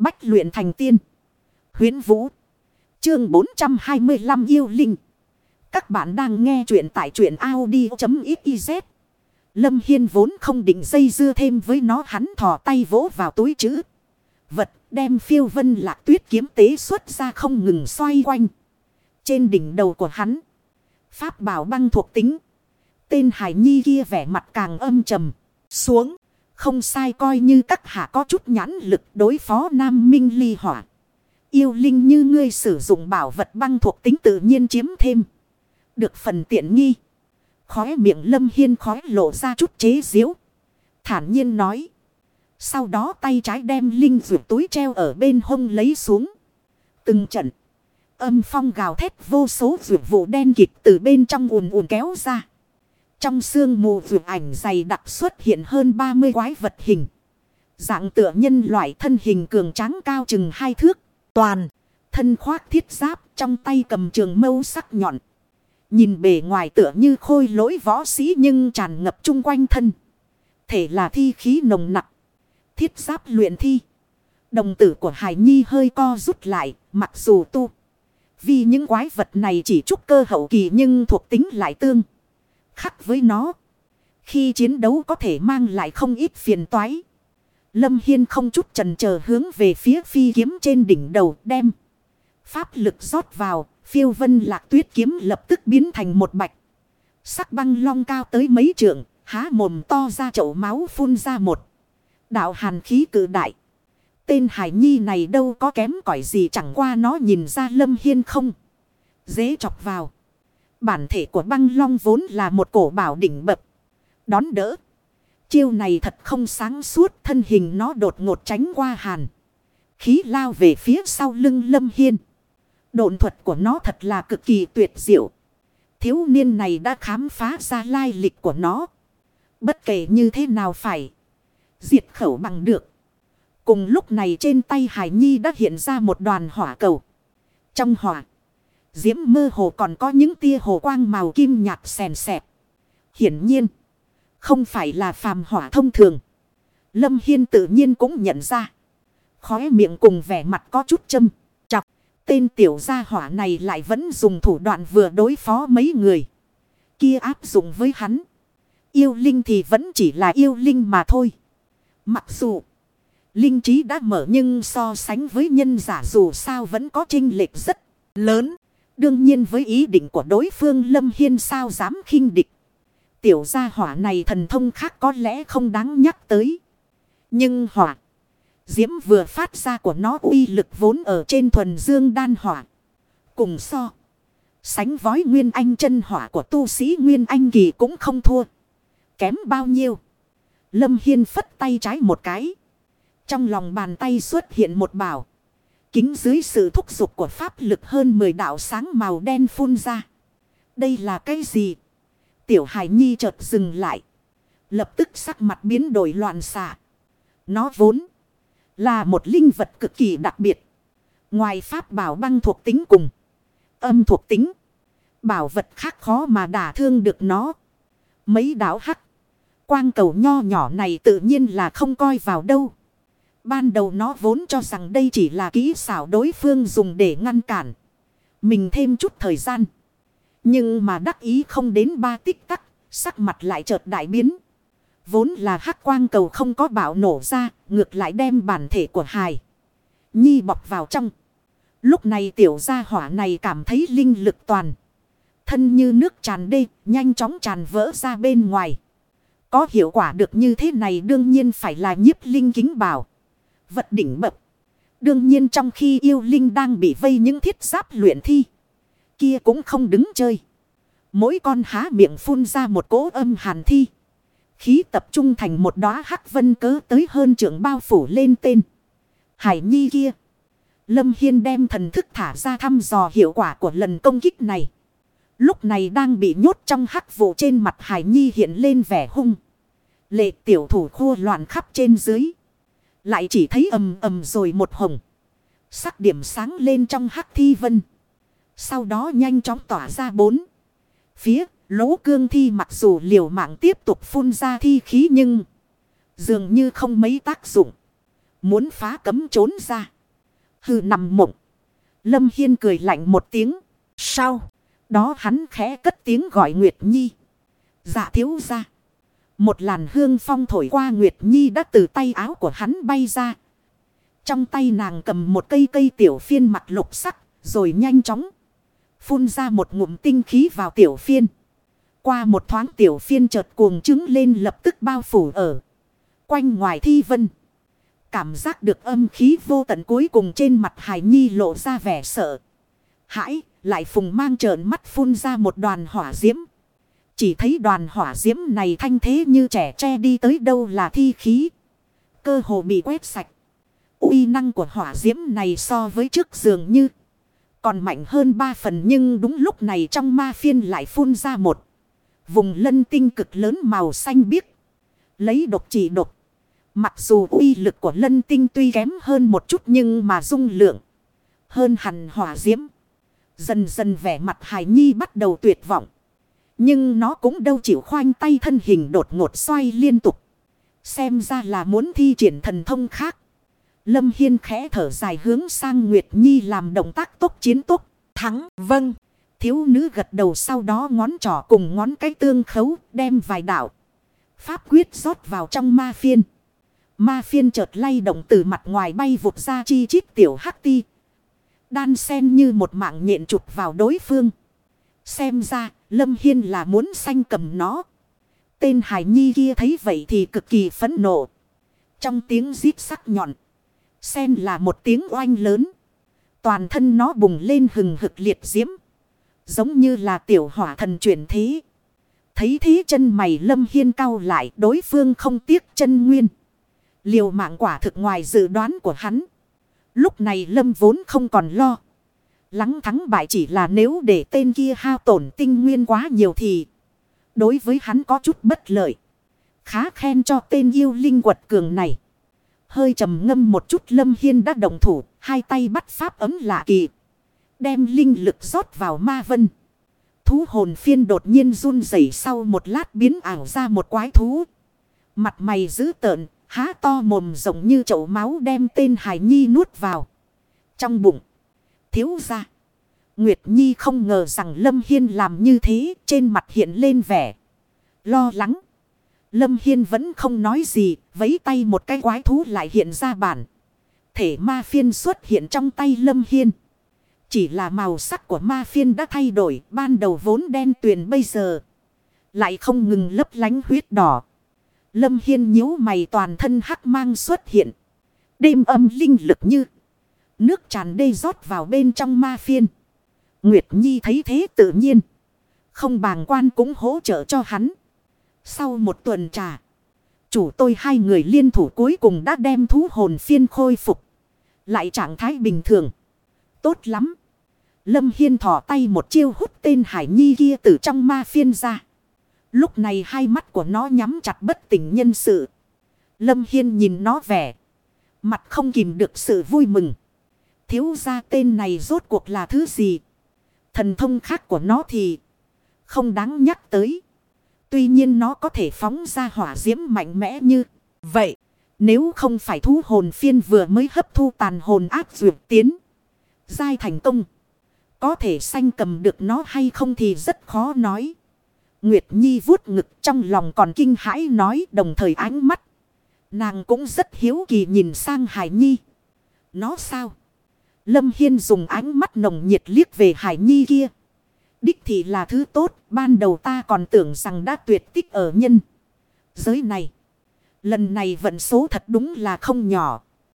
Bách luyện thành tiên. Huyến Vũ. Chương 425 yêu linh. Các bạn đang nghe truyện tại truyện Audi.xyz. Lâm Hiên vốn không định dây dưa thêm với nó, hắn thò tay vỗ vào túi chữ. Vật đem phiêu vân lạc tuyết kiếm tế xuất ra không ngừng xoay quanh. Trên đỉnh đầu của hắn. Pháp bảo băng thuộc tính. Tên Hải Nhi kia vẻ mặt càng âm trầm. Xuống. Không sai coi như các hạ có chút nhãn lực đối phó Nam Minh ly hỏa. Yêu linh như ngươi sử dụng bảo vật băng thuộc tính tự nhiên chiếm thêm. Được phần tiện nghi. Khóe miệng lâm hiên khói lộ ra chút chế diễu. Thản nhiên nói. Sau đó tay trái đem linh rượu túi treo ở bên hông lấy xuống. Từng trận. Âm phong gào thét vô số rượu vụ đen kịt từ bên trong ùn ùn kéo ra. Trong xương mù rượu ảnh dày đặc xuất hiện hơn 30 quái vật hình. Dạng tựa nhân loại thân hình cường tráng cao chừng hai thước. Toàn, thân khoác thiết giáp trong tay cầm trường mâu sắc nhọn. Nhìn bề ngoài tựa như khôi lỗi võ sĩ nhưng tràn ngập chung quanh thân. Thể là thi khí nồng nặc Thiết giáp luyện thi. Đồng tử của Hải Nhi hơi co rút lại, mặc dù tu. Vì những quái vật này chỉ trúc cơ hậu kỳ nhưng thuộc tính lại tương. Khắc với nó. Khi chiến đấu có thể mang lại không ít phiền toái. Lâm Hiên không chút trần chờ hướng về phía phi kiếm trên đỉnh đầu đem. Pháp lực rót vào, phiêu vân lạc tuyết kiếm lập tức biến thành một bạch. Sắc băng long cao tới mấy trượng, há mồm to ra chậu máu phun ra một. Đạo hàn khí cử đại. Tên Hải Nhi này đâu có kém cỏi gì chẳng qua nó nhìn ra Lâm Hiên không. Dễ chọc vào. Bản thể của băng long vốn là một cổ bảo đỉnh bập. Đón đỡ. Chiêu này thật không sáng suốt, thân hình nó đột ngột tránh qua hàn. Khí lao về phía sau lưng Lâm Hiên. Độn thuật của nó thật là cực kỳ tuyệt diệu. Thiếu niên này đã khám phá ra lai lịch của nó. Bất kể như thế nào phải. Diệt khẩu bằng được. Cùng lúc này trên tay Hải Nhi đã hiện ra một đoàn hỏa cầu. Trong hỏa. Diễm mơ hồ còn có những tia hồ quang màu kim nhạt sèn sẹp. Hiển nhiên. Không phải là phàm hỏa thông thường. Lâm Hiên tự nhiên cũng nhận ra. Khóe miệng cùng vẻ mặt có chút châm. Chọc. Tên tiểu gia hỏa này lại vẫn dùng thủ đoạn vừa đối phó mấy người. Kia áp dụng với hắn. Yêu linh thì vẫn chỉ là yêu linh mà thôi. Mặc dù. Linh trí đã mở nhưng so sánh với nhân giả dù sao vẫn có trinh lệch rất lớn. Đương nhiên với ý định của đối phương Lâm Hiên sao dám khinh địch. Tiểu gia hỏa này thần thông khác có lẽ không đáng nhắc tới. Nhưng hỏa. Diễm vừa phát ra của nó uy lực vốn ở trên thuần dương đan hỏa. Cùng so. Sánh vói nguyên anh chân hỏa của tu sĩ nguyên anh kỳ cũng không thua. Kém bao nhiêu. Lâm Hiên phất tay trái một cái. Trong lòng bàn tay xuất hiện một bảo. Kính dưới sự thúc giục của pháp lực hơn 10 đạo sáng màu đen phun ra. Đây là cái gì? Tiểu Hải Nhi chợt dừng lại. Lập tức sắc mặt biến đổi loạn xạ. Nó vốn là một linh vật cực kỳ đặc biệt. Ngoài pháp bảo băng thuộc tính cùng. Âm thuộc tính. Bảo vật khác khó mà đả thương được nó. Mấy đảo hắc. Quang cầu nho nhỏ này tự nhiên là không coi vào đâu. Ban đầu nó vốn cho rằng đây chỉ là kỹ xảo đối phương dùng để ngăn cản. Mình thêm chút thời gian. Nhưng mà đắc ý không đến ba tích tắc, sắc mặt lại chợt đại biến. Vốn là hắc quang cầu không có bạo nổ ra, ngược lại đem bản thể của hài. Nhi bọc vào trong. Lúc này tiểu gia hỏa này cảm thấy linh lực toàn. Thân như nước tràn đê, nhanh chóng tràn vỡ ra bên ngoài. Có hiệu quả được như thế này đương nhiên phải là nhiếp linh kính bảo. Vật đỉnh bậc Đương nhiên trong khi yêu linh đang bị vây những thiết giáp luyện thi. Kia cũng không đứng chơi. Mỗi con há miệng phun ra một cỗ âm hàn thi. Khí tập trung thành một đóa hắc vân cớ tới hơn trưởng bao phủ lên tên. Hải nhi kia. Lâm Hiên đem thần thức thả ra thăm dò hiệu quả của lần công kích này. Lúc này đang bị nhốt trong hắc vụ trên mặt Hải Nhi hiện lên vẻ hung. Lệ tiểu thủ khua loạn khắp trên dưới. Lại chỉ thấy ầm ầm rồi một hồng. Sắc điểm sáng lên trong hắc thi vân. Sau đó nhanh chóng tỏa ra bốn. Phía, lỗ cương thi mặc dù liều mạng tiếp tục phun ra thi khí nhưng. Dường như không mấy tác dụng. Muốn phá cấm trốn ra. Hừ nằm mộng. Lâm Hiên cười lạnh một tiếng. Sau. Đó hắn khẽ cất tiếng gọi Nguyệt Nhi. Dạ thiếu ra. Một làn hương phong thổi qua Nguyệt Nhi đã từ tay áo của hắn bay ra. Trong tay nàng cầm một cây cây tiểu phiên mặt lục sắc. Rồi nhanh chóng. Phun ra một ngụm tinh khí vào tiểu phiên. Qua một thoáng tiểu phiên chợt cuồng trứng lên lập tức bao phủ ở. Quanh ngoài thi vân. Cảm giác được âm khí vô tận cuối cùng trên mặt Hải Nhi lộ ra vẻ sợ. Hãi, lại phùng mang trợn mắt phun ra một đoàn hỏa diễm. Chỉ thấy đoàn hỏa diễm này thanh thế như trẻ tre đi tới đâu là thi khí. Cơ hồ bị quét sạch. uy năng của hỏa diễm này so với trước dường như còn mạnh hơn ba phần nhưng đúng lúc này trong ma phiên lại phun ra một vùng lân tinh cực lớn màu xanh biếc. Lấy độc chỉ độc. Mặc dù uy lực của lân tinh tuy kém hơn một chút nhưng mà dung lượng hơn hẳn hỏa diễm. Dần dần vẻ mặt hài Nhi bắt đầu tuyệt vọng. Nhưng nó cũng đâu chịu khoanh tay thân hình đột ngột xoay liên tục. Xem ra là muốn thi triển thần thông khác. Lâm Hiên khẽ thở dài hướng sang Nguyệt Nhi làm động tác tốt chiến tốt. Thắng, vâng. Thiếu nữ gật đầu sau đó ngón trỏ cùng ngón cái tương khấu đem vài đạo. Pháp quyết rót vào trong ma phiên. Ma phiên chợt lay động từ mặt ngoài bay vụt ra chi chít tiểu hắc ti. Đan sen như một mạng nhện chụp vào đối phương. Xem ra, Lâm Hiên là muốn sanh cầm nó. Tên Hải Nhi kia thấy vậy thì cực kỳ phẫn nộ. Trong tiếng rít sắc nhọn. xen là một tiếng oanh lớn. Toàn thân nó bùng lên hừng hực liệt diễm. Giống như là tiểu hỏa thần chuyển thế. Thấy thế chân mày Lâm Hiên cao lại, đối phương không tiếc chân nguyên. Liều mạng quả thực ngoài dự đoán của hắn. Lúc này Lâm vốn không còn lo. Lắng thắng bại chỉ là nếu để tên kia hao tổn tinh nguyên quá nhiều thì. Đối với hắn có chút bất lợi. Khá khen cho tên yêu linh quật cường này. Hơi trầm ngâm một chút Lâm Hiên đã đồng thủ. Hai tay bắt pháp ấm lạ kỳ. Đem linh lực rót vào ma vân. Thú hồn phiên đột nhiên run rẩy sau một lát biến ảo ra một quái thú. Mặt mày dữ tợn, há to mồm rộng như chậu máu đem tên Hải Nhi nuốt vào. Trong bụng, thiếu ra. Nguyệt Nhi không ngờ rằng Lâm Hiên làm như thế, trên mặt hiện lên vẻ. Lo lắng. Lâm Hiên vẫn không nói gì, vấy tay một cái quái thú lại hiện ra bản. Thể ma phiên xuất hiện trong tay Lâm Hiên. Chỉ là màu sắc của ma phiên đã thay đổi, ban đầu vốn đen tuyền bây giờ. Lại không ngừng lấp lánh huyết đỏ. Lâm Hiên nhíu mày toàn thân hắc mang xuất hiện. Đêm âm linh lực như. Nước tràn đê rót vào bên trong ma phiên. Nguyệt Nhi thấy thế tự nhiên. Không bàng quan cũng hỗ trợ cho hắn. Sau một tuần trà. Chủ tôi hai người liên thủ cuối cùng đã đem thú hồn phiên khôi phục. Lại trạng thái bình thường. Tốt lắm. Lâm Hiên thỏ tay một chiêu hút tên Hải Nhi kia từ trong ma phiên ra. Lúc này hai mắt của nó nhắm chặt bất tỉnh nhân sự. Lâm Hiên nhìn nó vẻ. Mặt không kìm được sự vui mừng. Thiếu ra tên này rốt cuộc là thứ gì? Thần thông khác của nó thì không đáng nhắc tới. Tuy nhiên nó có thể phóng ra hỏa diễm mạnh mẽ như vậy. Nếu không phải thú hồn phiên vừa mới hấp thu tàn hồn áp dược tiến. Giai thành công. Có thể sanh cầm được nó hay không thì rất khó nói. Nguyệt Nhi vuốt ngực trong lòng còn kinh hãi nói đồng thời ánh mắt. Nàng cũng rất hiếu kỳ nhìn sang Hải Nhi. Nó sao? Lâm Hiên dùng ánh mắt nồng nhiệt liếc về Hải Nhi kia. Đích thì là thứ tốt, ban đầu ta còn tưởng rằng đã tuyệt tích ở nhân. Giới này. Lần này vận số thật đúng là không nhỏ.